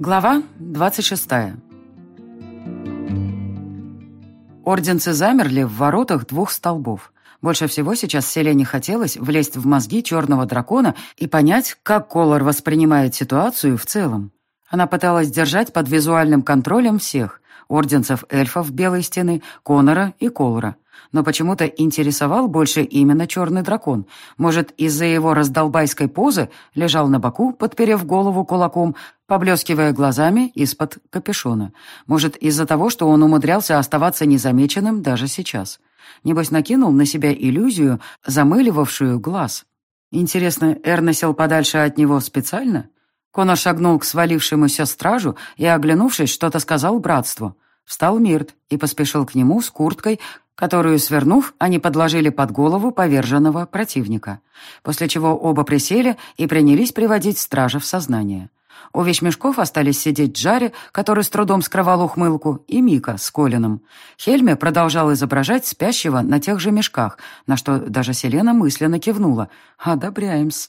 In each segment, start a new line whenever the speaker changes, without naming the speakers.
Глава 26. Орденцы замерли в воротах двух столбов. Больше всего сейчас Селене хотелось влезть в мозги черного дракона и понять, как Колор воспринимает ситуацию в целом. Она пыталась держать под визуальным контролем всех – орденцев эльфов Белой Стены, Конора и Колора – но почему-то интересовал больше именно черный дракон. Может, из-за его раздолбайской позы лежал на боку, подперев голову кулаком, поблескивая глазами из-под капюшона. Может, из-за того, что он умудрялся оставаться незамеченным даже сейчас. Небось, накинул на себя иллюзию, замыливавшую глаз. Интересно, Эрна сел подальше от него специально? Конор шагнул к свалившемуся стражу и, оглянувшись, что-то сказал братству. Встал Мирт и поспешил к нему с курткой, которую, свернув, они подложили под голову поверженного противника, после чего оба присели и принялись приводить стража в сознание. У вещмешков остались сидеть Джари, который с трудом скрывал ухмылку, и Мика с Колином. Хельме продолжал изображать спящего на тех же мешках, на что даже Селена мысленно кивнула. «Одобряем-с».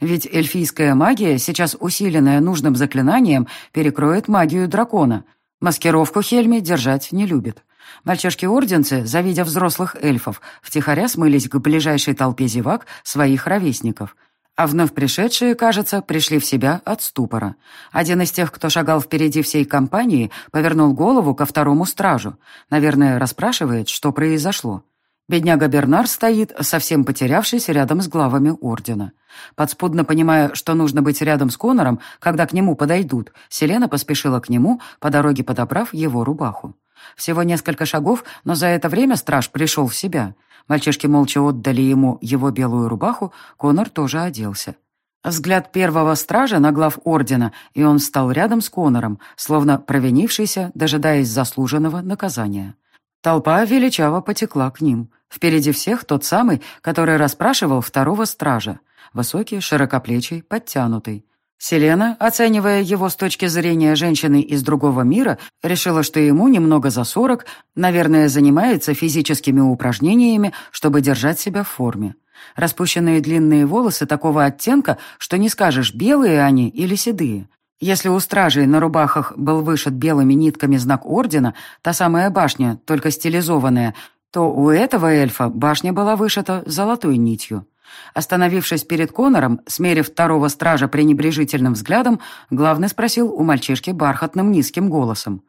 Ведь эльфийская магия, сейчас усиленная нужным заклинанием, перекроет магию дракона. Маскировку Хельме держать не любит. Мальчишки-орденцы, завидя взрослых эльфов, втихаря смылись к ближайшей толпе зевак своих ровесников. А вновь пришедшие, кажется, пришли в себя от ступора. Один из тех, кто шагал впереди всей компании, повернул голову ко второму стражу. Наверное, расспрашивает, что произошло. Бедняга Бернар стоит, совсем потерявшись рядом с главами ордена. Подспудно понимая, что нужно быть рядом с Конором, когда к нему подойдут, Селена поспешила к нему, по дороге подобрав его рубаху. Всего несколько шагов, но за это время страж пришел в себя. Мальчишки молча отдали ему его белую рубаху, Конор тоже оделся. Взгляд первого стража на глав ордена, и он встал рядом с Конором, словно провинившийся, дожидаясь заслуженного наказания. Толпа величаво потекла к ним. Впереди всех тот самый, который расспрашивал второго стража. Высокий, широкоплечий, подтянутый. Селена, оценивая его с точки зрения женщины из другого мира, решила, что ему немного за сорок, наверное, занимается физическими упражнениями, чтобы держать себя в форме. Распущенные длинные волосы такого оттенка, что не скажешь, белые они или седые. Если у стражей на рубахах был вышит белыми нитками знак ордена, та самая башня, только стилизованная, то у этого эльфа башня была вышита золотой нитью. Остановившись перед Конором, смерив второго стража пренебрежительным взглядом, главный спросил у мальчишки бархатным низким голосом.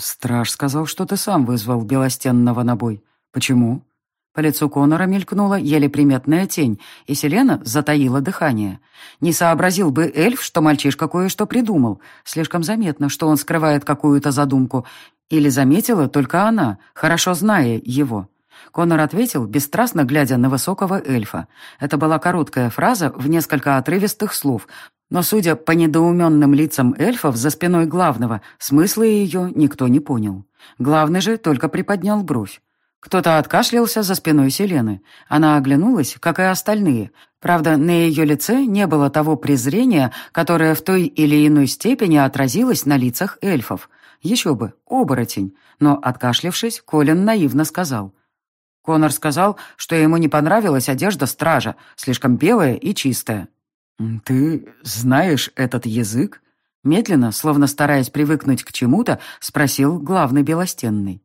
«Страж сказал, что ты сам вызвал Белостенного на бой. Почему?» По лицу Конора мелькнула еле приметная тень, и Селена затаила дыхание. Не сообразил бы эльф, что мальчишка кое-что придумал. Слишком заметно, что он скрывает какую-то задумку. Или заметила только она, хорошо зная его. Конор ответил, бесстрастно глядя на высокого эльфа. Это была короткая фраза в несколько отрывистых слов, но, судя по недоуменным лицам эльфов за спиной главного, смысла ее никто не понял. Главный же только приподнял бровь. Кто-то откашлялся за спиной Селены. Она оглянулась, как и остальные. Правда, на ее лице не было того презрения, которое в той или иной степени отразилось на лицах эльфов. Еще бы, оборотень. Но, откашлявшись, Колин наивно сказал. Конор сказал, что ему не понравилась одежда стража, слишком белая и чистая. «Ты знаешь этот язык?» Медленно, словно стараясь привыкнуть к чему-то, спросил главный белостенный.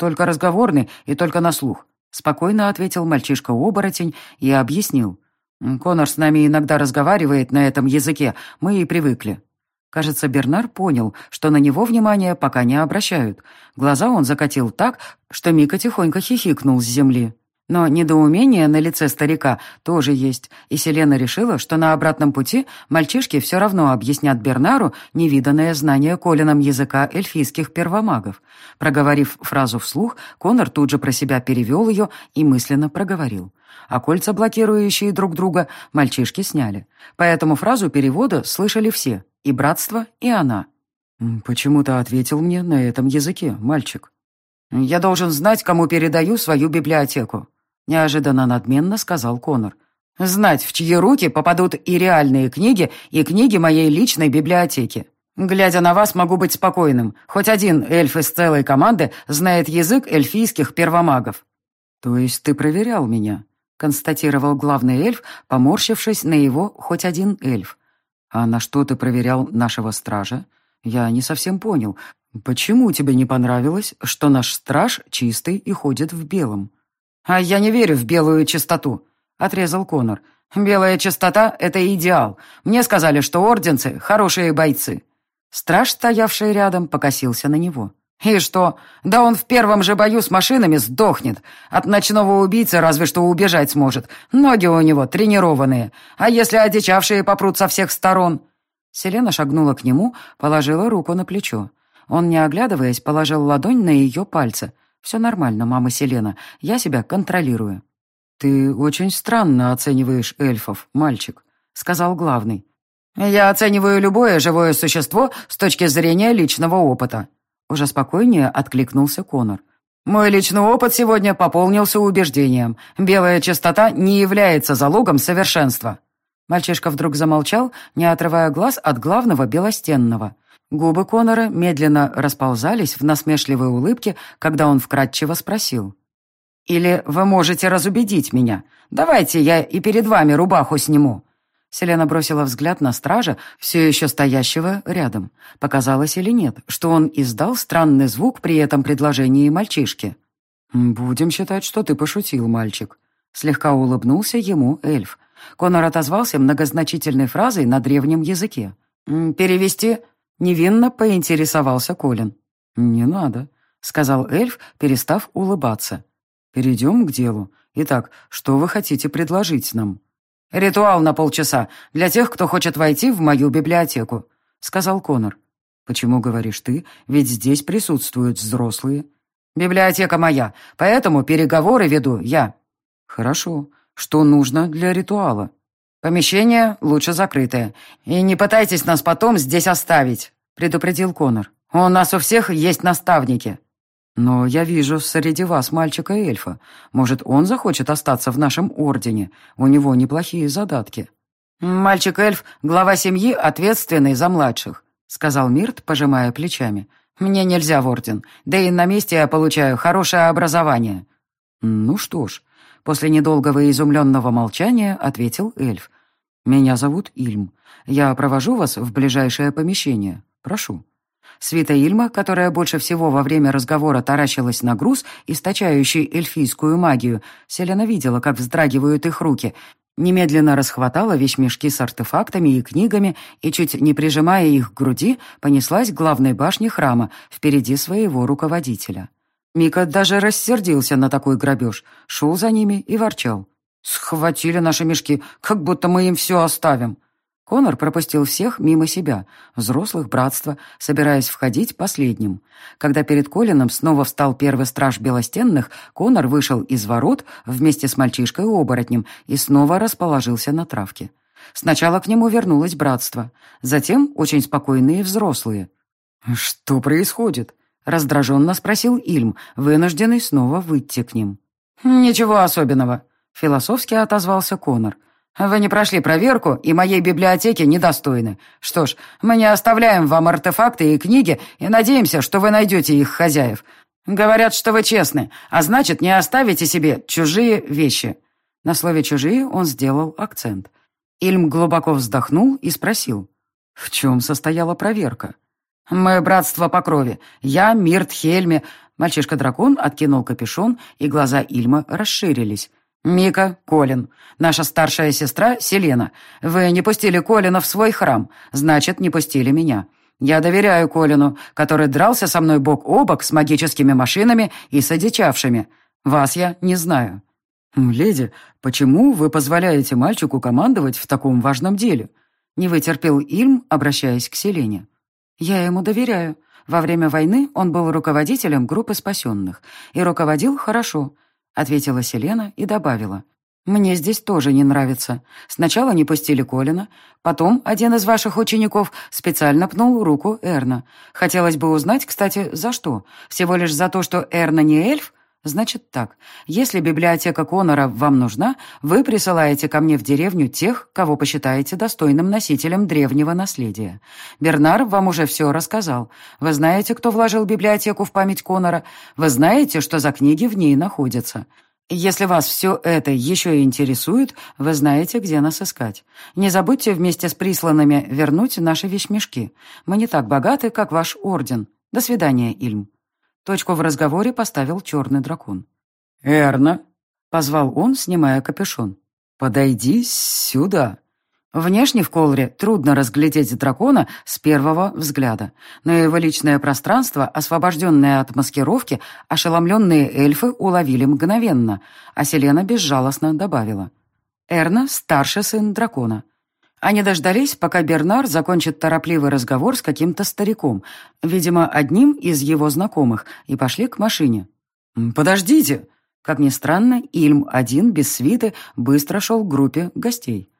«Только разговорный и только на слух», — спокойно ответил мальчишка-оборотень и объяснил. «Конор с нами иногда разговаривает на этом языке, мы и привыкли». Кажется, Бернар понял, что на него внимания пока не обращают. Глаза он закатил так, что Мика тихонько хихикнул с земли. Но недоумение на лице старика тоже есть, и Селена решила, что на обратном пути мальчишки все равно объяснят Бернару невиданное знание Колином языка эльфийских первомагов. Проговорив фразу вслух, Конор тут же про себя перевел ее и мысленно проговорил. А кольца, блокирующие друг друга, мальчишки сняли. Поэтому фразу перевода слышали все, и братство, и она. «Почему то ответил мне на этом языке, мальчик?» «Я должен знать, кому передаю свою библиотеку», неожиданно надменно сказал Конор. «Знать, в чьи руки попадут и реальные книги, и книги моей личной библиотеки. Глядя на вас, могу быть спокойным. Хоть один эльф из целой команды знает язык эльфийских первомагов». «То есть ты проверял меня?» Констатировал главный эльф, поморщившись на его хоть один эльф. «А на что ты проверял нашего стража? Я не совсем понял, почему тебе не понравилось, что наш страж чистый и ходит в белом?»
«А я не верю в белую чистоту», — отрезал Конор. «Белая чистота — это идеал. Мне сказали, что орденцы — хорошие бойцы».
Страж, стоявший рядом, покосился на него.
«И что? Да он в первом же бою с машинами сдохнет. От ночного убийцы разве что убежать сможет. Ноги у него тренированные. А если одичавшие попрут со всех сторон?»
Селена шагнула к нему, положила руку на плечо. Он, не оглядываясь, положил ладонь на ее пальцы. «Все нормально, мама Селена, я себя контролирую». «Ты очень странно оцениваешь эльфов, мальчик», — сказал главный.
«Я оцениваю любое живое существо с точки зрения личного опыта», уже спокойнее откликнулся Конор. «Мой личный опыт сегодня пополнился убеждением. Белая чистота не является залогом совершенства».
Мальчишка вдруг замолчал, не отрывая глаз от главного белостенного. Губы Конора медленно расползались в насмешливой улыбке, когда он вкратчиво спросил.
«Или вы можете разубедить меня? Давайте я и перед вами рубаху сниму.
Селена бросила взгляд на стража, все еще стоящего рядом. Показалось или нет, что он издал странный звук при этом предложении мальчишки. «Будем считать, что ты пошутил, мальчик». Слегка улыбнулся ему эльф. Конор отозвался многозначительной фразой на древнем языке.
«Перевести?»
Невинно поинтересовался Колин. «Не надо», — сказал эльф, перестав улыбаться. «Перейдем к делу. Итак, что вы хотите предложить нам?»
«Ритуал на полчаса для тех, кто хочет войти в мою библиотеку», — сказал Конор.
«Почему говоришь ты? Ведь здесь присутствуют взрослые».
«Библиотека моя, поэтому переговоры веду я».
«Хорошо. Что нужно для ритуала?»
«Помещение лучше закрытое. И не пытайтесь нас потом здесь оставить», — предупредил Конор. «У нас у всех есть наставники».
«Но я вижу среди вас мальчика-эльфа. Может, он захочет остаться в нашем ордене? У него неплохие задатки».
«Мальчик-эльф — глава семьи, ответственный за младших», — сказал Мирт, пожимая плечами. «Мне нельзя в орден, да и на месте я получаю хорошее образование».
«Ну что ж», — после недолгого изумленного молчания ответил эльф. «Меня зовут Ильм. Я провожу вас в ближайшее помещение. Прошу». Свита Ильма, которая больше всего во время разговора таращилась на груз, источающий эльфийскую магию, Селена видела, как вздрагивают их руки, немедленно расхватала вещмешки с артефактами и книгами и, чуть не прижимая их к груди, понеслась к главной башне храма впереди своего руководителя. Мика даже рассердился на такой грабеж, шел за ними и ворчал. «Схватили наши мешки, как будто мы им все оставим». Конор пропустил всех мимо себя, взрослых братства, собираясь входить последним. Когда перед Колином снова встал первый страж Белостенных, Конор вышел из ворот вместе с мальчишкой-оборотнем и снова расположился на травке. Сначала к нему вернулось братство, затем очень спокойные взрослые. «Что происходит?» — раздраженно спросил Ильм, вынужденный снова выйти к ним.
«Ничего особенного», — философски отозвался Конор. Вы не прошли проверку и моей библиотеки недостойны. Что ж, мы не оставляем вам артефакты и книги и надеемся, что вы найдете их хозяев. Говорят, что вы честны, а значит, не оставите себе чужие вещи».
На слове «чужие» он сделал акцент. Ильм глубоко вздохнул и спросил, в чем состояла проверка.
«Мы братство по крови. Я Мирт Хельме». Мальчишка-дракон откинул капюшон, и глаза Ильма расширились. «Мика, Колин. Наша старшая сестра Селена. Вы не пустили Колина в свой храм, значит, не пустили меня. Я доверяю Колину, который дрался со мной бок о бок с магическими машинами и с одичавшими. Вас я не знаю».
«Леди, почему вы позволяете мальчику командовать в таком важном деле?» Не вытерпел Ильм, обращаясь к Селене. «Я ему доверяю. Во время войны он был руководителем группы спасенных и руководил хорошо». — ответила Селена и добавила. «Мне здесь тоже не нравится. Сначала не пустили Колина, потом один из ваших учеников специально пнул руку Эрна. Хотелось бы узнать, кстати, за что. Всего лишь за то, что Эрна не эльф? Значит так, если библиотека Конора вам нужна, вы присылаете ко мне в деревню тех, кого посчитаете достойным носителем древнего наследия. Бернар вам уже все рассказал. Вы знаете, кто вложил библиотеку в память Конора. Вы знаете, что за книги в ней находятся. Если вас все это еще интересует, вы знаете, где нас искать. Не забудьте вместе с присланными вернуть наши вещмешки. Мы не так богаты, как ваш орден. До свидания, Ильм». Точку в разговоре поставил черный дракон.
«Эрна», — позвал он, снимая капюшон. «Подойди сюда».
Внешне в Колре трудно разглядеть дракона с первого взгляда, но его личное пространство, освобожденное от маскировки, ошеломленные эльфы уловили мгновенно, а Селена безжалостно добавила. Эрна — старший сын дракона. Они дождались, пока Бернар закончит торопливый разговор с каким-то стариком, видимо, одним из его знакомых, и пошли к машине.
«Подождите!»
Как ни странно, Ильм один, без свиты, быстро шел к группе гостей.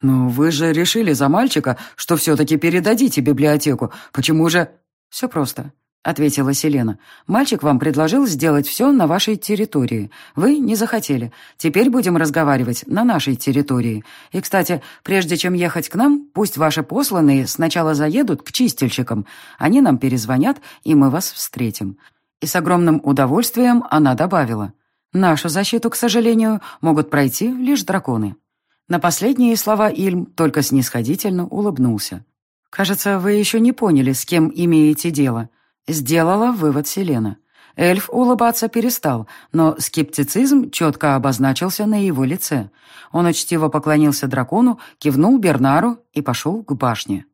«Но вы же решили за мальчика, что все-таки передадите библиотеку. Почему же...»
«Все просто», — ответила Селена. «Мальчик вам предложил сделать все на вашей территории. Вы не захотели. Теперь будем разговаривать на нашей территории. И, кстати, прежде чем ехать к нам, пусть ваши посланные сначала заедут к чистильщикам. Они нам перезвонят, и мы вас встретим». И с огромным удовольствием она добавила. «Нашу защиту, к сожалению, могут пройти лишь драконы». На последние слова Ильм только снисходительно улыбнулся. «Кажется, вы еще не поняли, с кем имеете дело», — сделала вывод Селена. Эльф улыбаться перестал, но скептицизм четко обозначился на его лице. Он учтиво поклонился дракону, кивнул Бернару и пошел к башне.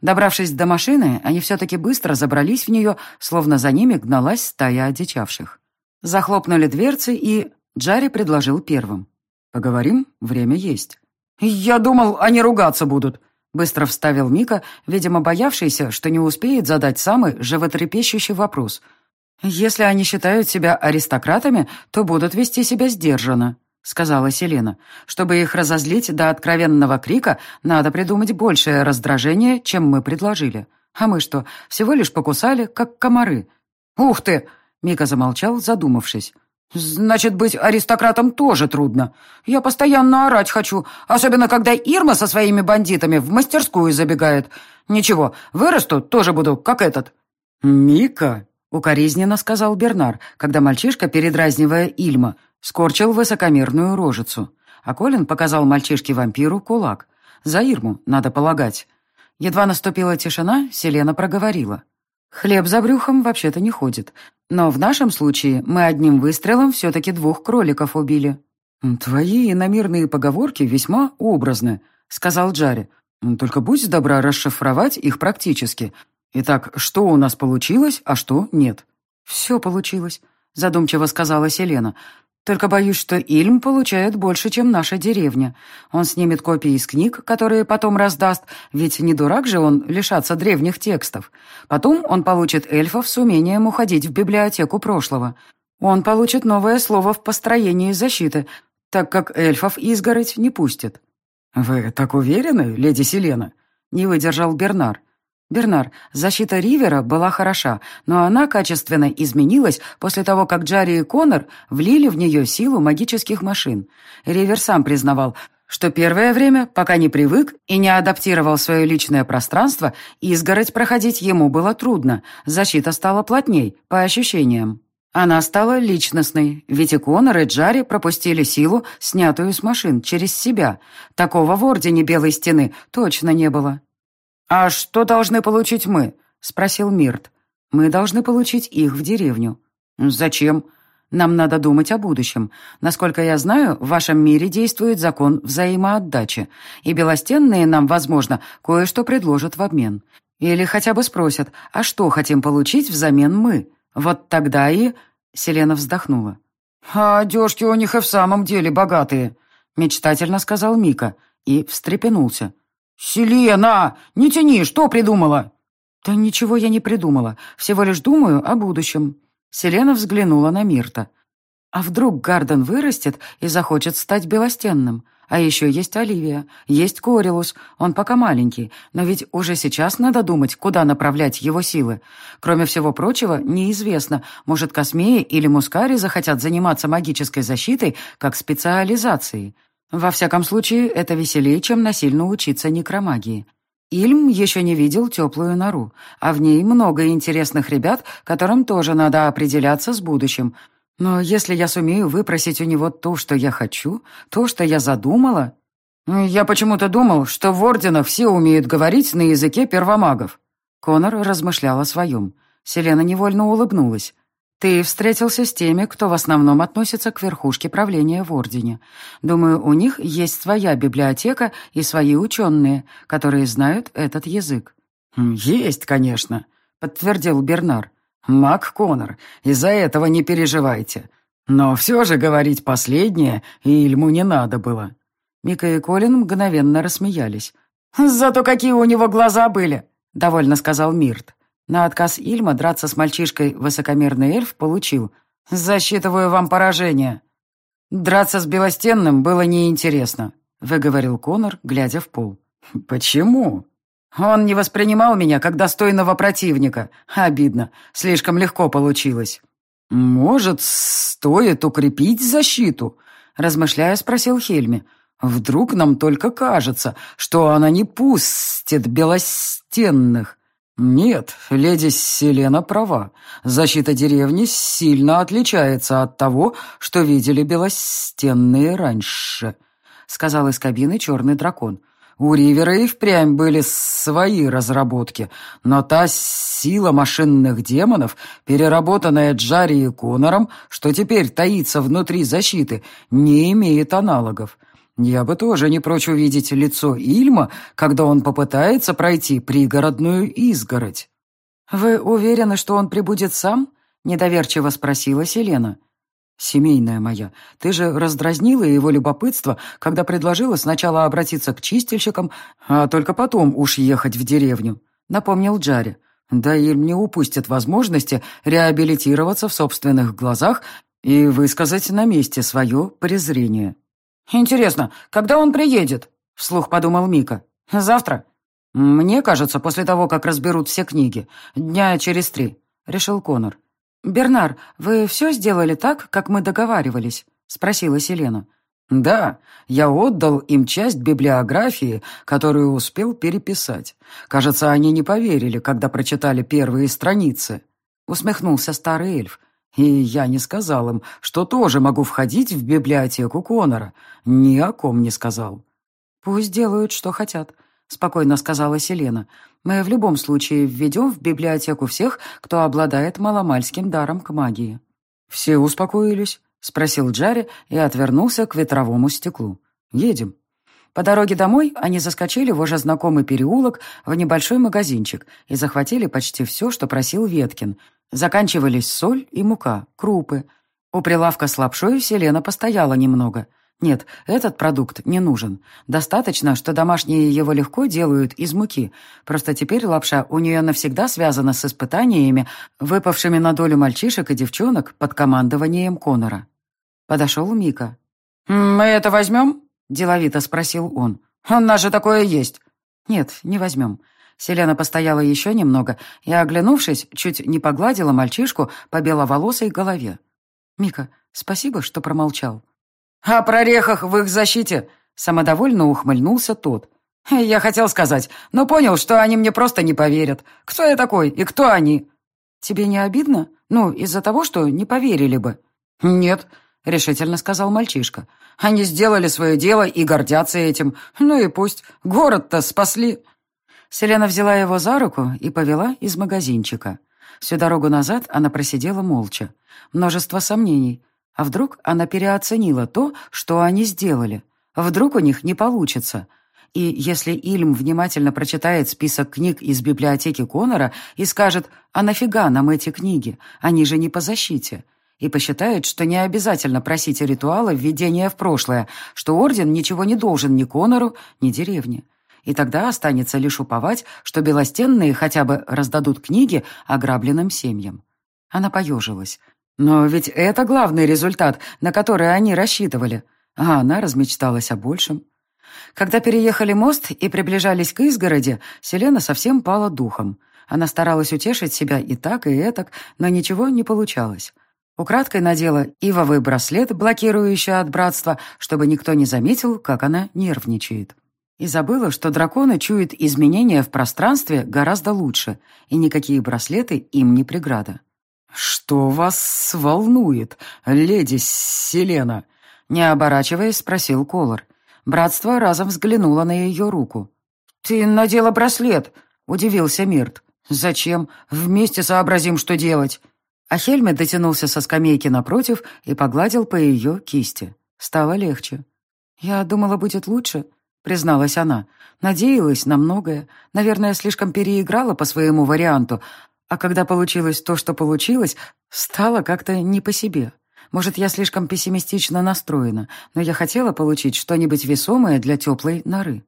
Добравшись до машины, они все-таки быстро забрались в нее, словно за ними гналась стая одичавших. Захлопнули дверцы, и Джарри предложил первым. «Поговорим? Время есть».
«Я думал, они ругаться будут», —
быстро вставил Мика, видимо, боявшийся, что не успеет задать самый животрепещущий вопрос. «Если они считают себя аристократами, то будут вести себя сдержанно», — сказала Селена. «Чтобы их разозлить до откровенного крика, надо придумать большее раздражение, чем мы предложили. А мы что, всего лишь покусали, как комары?»
«Ух ты!»
— Мика замолчал, задумавшись.
«Значит, быть аристократом тоже трудно. Я постоянно орать хочу, особенно когда Ирма со своими бандитами в мастерскую забегает. Ничего, вырасту, тоже буду, как этот».
«Мика», — укоризненно сказал Бернар, когда мальчишка, передразнивая Ильма, скорчил высокомерную рожицу. А Колин показал мальчишке-вампиру кулак. За Ирму, надо полагать. Едва наступила тишина, Селена проговорила. «Хлеб за брюхом вообще-то не ходит. Но в нашем случае мы одним выстрелом все-таки двух кроликов убили».
«Твои иномирные поговорки весьма образны», — сказал Джарри. «Только будь добра расшифровать их практически. Итак, что у нас получилось, а что нет?»
«Все получилось», — задумчиво сказала Селена. Только боюсь, что Ильм получает больше, чем наша деревня. Он снимет копии из книг, которые потом раздаст, ведь не дурак же он лишаться древних текстов. Потом он получит эльфов с умением уходить в библиотеку прошлого. Он получит новое слово в построении защиты, так как эльфов изгородь не пустит.
«Вы так уверены, леди Селена?» — не выдержал Бернар.
«Бернар, защита Ривера была хороша, но она качественно изменилась после того, как Джарри и Коннор влили в нее силу магических машин. Ривер сам признавал, что первое время, пока не привык и не адаптировал свое личное пространство, изгородь проходить ему было трудно, защита стала плотней, по ощущениям. Она стала личностной, ведь и Коннор, и Джарри пропустили силу, снятую с машин, через себя. Такого в Ордене Белой Стены точно не было.
«А что должны получить мы?» — спросил Мирт.
«Мы должны получить их в деревню».
«Зачем?»
«Нам надо думать о будущем. Насколько я знаю, в вашем мире действует закон взаимоотдачи, и белостенные нам, возможно, кое-что предложат в обмен. Или хотя бы спросят, а что хотим получить взамен мы? Вот тогда и...» Селена вздохнула.
«А одежки у них и в самом деле богатые», — мечтательно сказал Мика и встрепенулся. «Селена! Не тяни! Что придумала?»
«Да ничего я не придумала. Всего лишь думаю о будущем». Селена взглянула на Мирта. «А вдруг Гарден вырастет и захочет стать белостенным? А еще есть Оливия, есть Корилус, он пока маленький, но ведь уже сейчас надо думать, куда направлять его силы. Кроме всего прочего, неизвестно, может, Космеи или Мускари захотят заниматься магической защитой как специализацией. Во всяком случае, это веселее, чем насильно учиться некромагии. Ильм еще не видел теплую нору, а в ней много интересных ребят, которым тоже надо определяться с будущим. Но если я сумею выпросить у него то, что я хочу, то, что я задумала... Я почему-то думал, что в Орденах все умеют говорить на языке первомагов. Конор размышлял о своем. Селена невольно улыбнулась. Ты встретился с теми, кто в основном относится к верхушке правления в Ордене. Думаю, у них есть своя библиотека и свои ученые, которые знают этот язык.
«Есть, конечно», — подтвердил Бернар. «Мак Конор, из-за этого не переживайте. Но все же говорить последнее Ильму не надо было».
Мика и Колин мгновенно рассмеялись. «Зато какие у него глаза были!» — довольно сказал Мирт. На отказ Ильма драться с мальчишкой высокомерный эльф получил. «Засчитываю вам поражение». «Драться с Белостенным было неинтересно», — выговорил Конор, глядя в пол.
«Почему?»
«Он не воспринимал меня как достойного противника. Обидно. Слишком легко получилось».
«Может, стоит укрепить защиту?» — размышляя, спросил Хельми. «Вдруг нам только кажется, что она не пустит белостенных?» «Нет, леди Селена права. Защита деревни сильно отличается от того, что видели белостенные раньше», — сказал из кабины черный дракон. «У Ривера и впрямь были свои разработки, но та сила машинных демонов, переработанная Джари и Конором, что теперь таится внутри защиты, не имеет аналогов». Я бы тоже не прочь увидеть лицо Ильма, когда он попытается пройти пригородную изгородь.
«Вы уверены, что он прибудет сам?» — недоверчиво спросила Селена.
«Семейная моя, ты же раздразнила его любопытство, когда предложила сначала обратиться к чистильщикам, а только потом уж ехать в деревню», — напомнил Джари. «Да Ильм не упустит возможности реабилитироваться в собственных глазах и высказать на месте свое презрение».
«Интересно, когда он приедет?» — вслух подумал Мика. «Завтра?» «Мне кажется, после того, как разберут все книги. Дня через три», — решил Конор. «Бернар, вы все сделали так, как мы договаривались?» — спросила Селена.
«Да, я отдал им часть библиографии, которую успел переписать. Кажется, они не поверили, когда прочитали первые страницы», — усмехнулся старый эльф. И я не сказал им, что тоже могу входить в библиотеку Конора. Ни о ком не сказал.
«Пусть делают, что хотят», — спокойно сказала Селена. «Мы в любом случае введем в библиотеку всех, кто обладает маломальским даром к магии».
«Все успокоились?» — спросил Джарри и отвернулся к ветровому стеклу. «Едем».
По дороге домой они заскочили в уже знакомый переулок в небольшой магазинчик и захватили почти все, что просил Веткин — Заканчивались соль и мука, крупы. У прилавка с лапшой Селена постояла немного. Нет, этот продукт не нужен. Достаточно, что домашние его легко делают из муки. Просто теперь лапша у нее навсегда связана с испытаниями, выпавшими на долю мальчишек и девчонок под командованием Конора. Подошел Мика.
«Мы это возьмем?» – деловито спросил он. «У нас же такое есть».
«Нет, не возьмем. Селена постояла еще немного и, оглянувшись, чуть не погладила мальчишку по беловолосой голове. «Мика, спасибо, что промолчал».
«О прорехах в их защите!» Самодовольно ухмыльнулся тот. «Я хотел сказать, но понял, что они мне просто не поверят. Кто я такой и кто они?»
«Тебе не обидно? Ну, из-за того, что не поверили бы».
«Нет», — решительно сказал мальчишка. «Они сделали свое дело и гордятся этим. Ну и пусть. Город-то спасли».
Селена взяла его за руку и повела из магазинчика. Всю дорогу назад она просидела молча. Множество сомнений. А вдруг она переоценила то, что они сделали? Вдруг у них не получится? И если Ильм внимательно прочитает список книг из библиотеки Конора и скажет «А нафига нам эти книги? Они же не по защите», и посчитает, что не обязательно просить ритуала введения в прошлое, что Орден ничего не должен ни Конору, ни деревне и тогда останется лишь уповать, что белостенные хотя бы раздадут книги ограбленным семьям. Она поежилась. Но ведь это главный результат, на который они рассчитывали. А она размечталась о большем. Когда переехали мост и приближались к изгороди, Селена совсем пала духом. Она старалась утешить себя и так, и этак, но ничего не получалось. Украдкой надела ивовый браслет, блокирующий от братства, чтобы никто не заметил, как она нервничает. И забыла, что драконы чуют изменения в пространстве гораздо лучше, и никакие браслеты им не преграда.
«Что вас волнует, леди Селена?» Не оборачиваясь, спросил Колор. Братство разом взглянуло на ее руку. «Ты надела браслет!» — удивился Мирт. «Зачем? Вместе сообразим, что делать!» А Хельме дотянулся со скамейки напротив и погладил по ее кисти. Стало легче. «Я думала, будет лучше», — призналась она. «Надеялась на многое. Наверное, слишком переиграла по своему варианту. А когда получилось то, что получилось, стало как-то не по себе. Может, я слишком пессимистично настроена, но я хотела получить что-нибудь весомое для теплой норы».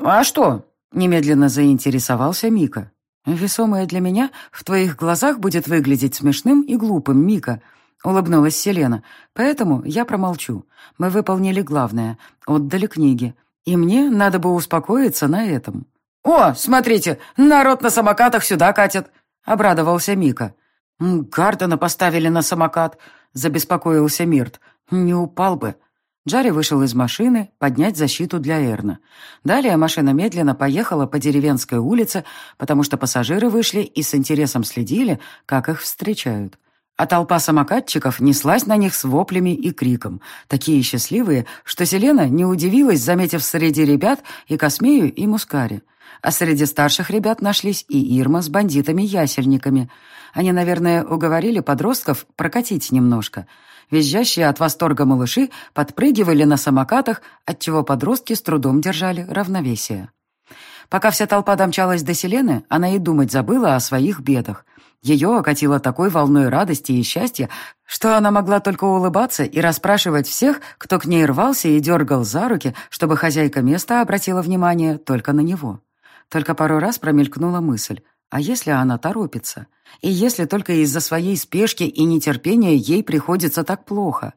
«А что?» — немедленно заинтересовался Мика. «Весомое для меня в твоих глазах будет выглядеть смешным и глупым, Мика», — улыбнулась Селена. «Поэтому я промолчу. Мы выполнили главное, отдали книги. И мне надо бы успокоиться на этом». «О, смотрите, народ на самокатах сюда катит!» — обрадовался Мика. «Гардена поставили на самокат», — забеспокоился Мирт. «Не упал бы». Джарри вышел из машины поднять защиту для Эрна. Далее машина медленно поехала по деревенской улице, потому что пассажиры вышли и с интересом следили, как их встречают. А толпа самокатчиков неслась на них с воплями и криком, такие счастливые, что Селена не удивилась, заметив среди ребят и Космею, и Мускари. А среди старших ребят нашлись и Ирма с бандитами-ясельниками. Они, наверное, уговорили подростков прокатить немножко — Визжащие от восторга малыши подпрыгивали на самокатах, отчего подростки с трудом держали равновесие. Пока вся толпа домчалась до Селены, она и думать забыла о своих бедах. Ее окатило такой волной радости и счастья, что она могла только улыбаться и расспрашивать всех, кто к ней рвался и дергал за руки, чтобы хозяйка места обратила внимание только на него. Только пару раз промелькнула мысль, а если она торопится? И если только из-за своей спешки и нетерпения ей приходится так плохо.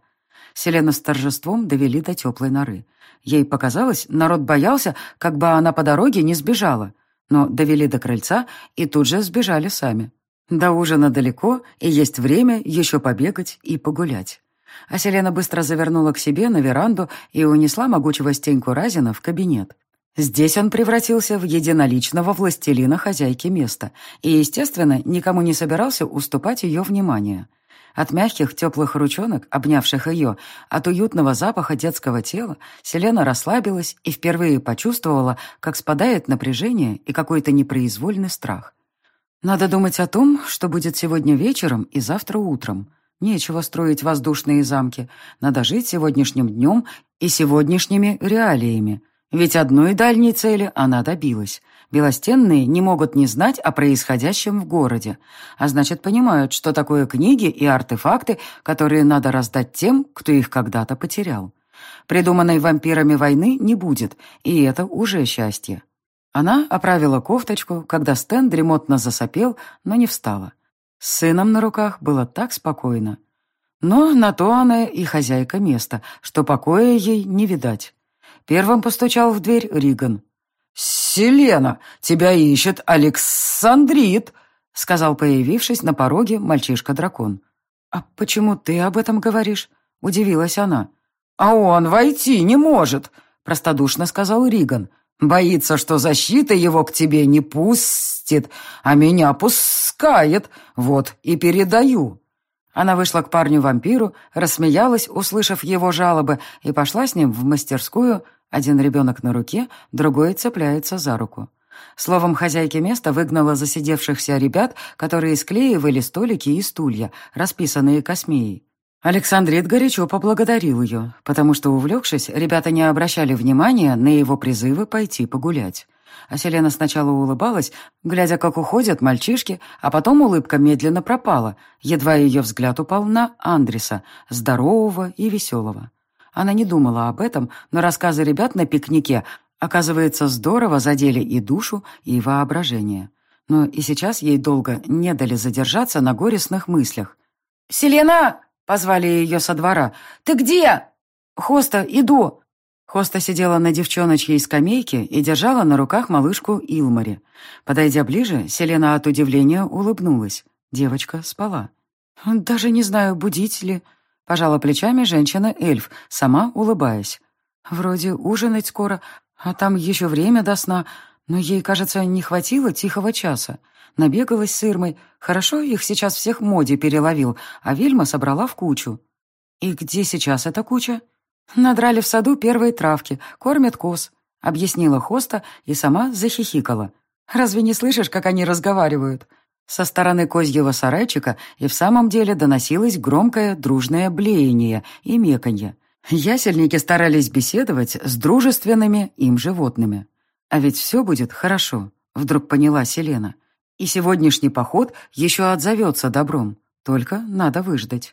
Селена с торжеством довели до теплой норы. Ей показалось, народ боялся, как бы она по дороге не сбежала. Но довели до крыльца и тут же сбежали сами. До ужина далеко, и есть время еще побегать и погулять. А Селена быстро завернула к себе на веранду и унесла могучего Стеньку Разина в кабинет. Здесь он превратился в единоличного властелина хозяйки места и, естественно, никому не собирался уступать ее внимание. От мягких, теплых ручонок, обнявших ее, от уютного запаха детского тела, Селена расслабилась и впервые почувствовала, как спадает напряжение и какой-то непроизвольный страх. Надо думать о том, что будет сегодня вечером и завтра утром. Нечего строить воздушные замки. Надо жить сегодняшним днем и сегодняшними реалиями. Ведь одной дальней цели она добилась. Белостенные не могут не знать о происходящем в городе, а значит, понимают, что такое книги и артефакты, которые надо раздать тем, кто их когда-то потерял. Придуманной вампирами войны не будет, и это уже счастье. Она оправила кофточку, когда Стэн дремотно засопел, но не встала. С сыном на руках было так спокойно. Но на то она и хозяйка места, что покоя ей не видать. Первым постучал в дверь Риган. «Селена, тебя ищет Александрит», — сказал, появившись на пороге мальчишка-дракон. «А почему ты об этом говоришь?» — удивилась она. «А он войти не может», — простодушно сказал Риган. «Боится, что защита его к тебе не пустит, а меня пускает. Вот и передаю». Она вышла к парню-вампиру, рассмеялась, услышав его жалобы, и пошла с ним в мастерскую, один ребенок на руке, другой цепляется за руку. Словом, хозяйки места выгнала засидевшихся ребят, которые склеивали столики и стулья, расписанные космеей. Александрит горячо поблагодарил ее, потому что, увлекшись, ребята не обращали внимания на его призывы пойти погулять. А Селена сначала улыбалась, глядя, как уходят мальчишки, а потом улыбка медленно пропала, едва ее взгляд упал на Андреса, здорового и веселого. Она не думала об этом, но рассказы ребят на пикнике, оказывается, здорово задели и душу, и воображение. Но и сейчас ей долго не дали задержаться на горестных мыслях. «Селена!» — позвали ее со двора. «Ты где?» «Хоста, иду!» Хоста сидела на девчоночьей скамейке и держала на руках малышку Илмари. Подойдя ближе, Селена от удивления улыбнулась. Девочка спала. «Даже не знаю, будить ли...» Пожала плечами женщина-эльф, сама улыбаясь. «Вроде ужинать скоро, а там еще время до сна.
Но ей, кажется, не хватило тихого часа. Набегалась с Ирмой. Хорошо их сейчас всех моде переловил, а Вильма собрала в кучу. И где сейчас эта куча? Надрали в саду первые травки, кормят коз, объяснила Хоста и сама захихикала. Разве не слышишь, как они разговаривают? Со стороны козьего сарайчика и в самом деле доносилось громкое дружное блеяние и меканье. Ясельники старались беседовать с дружественными им животными. А ведь все будет хорошо, вдруг поняла Селена. И сегодняшний поход еще отзовется добром, только надо выждать.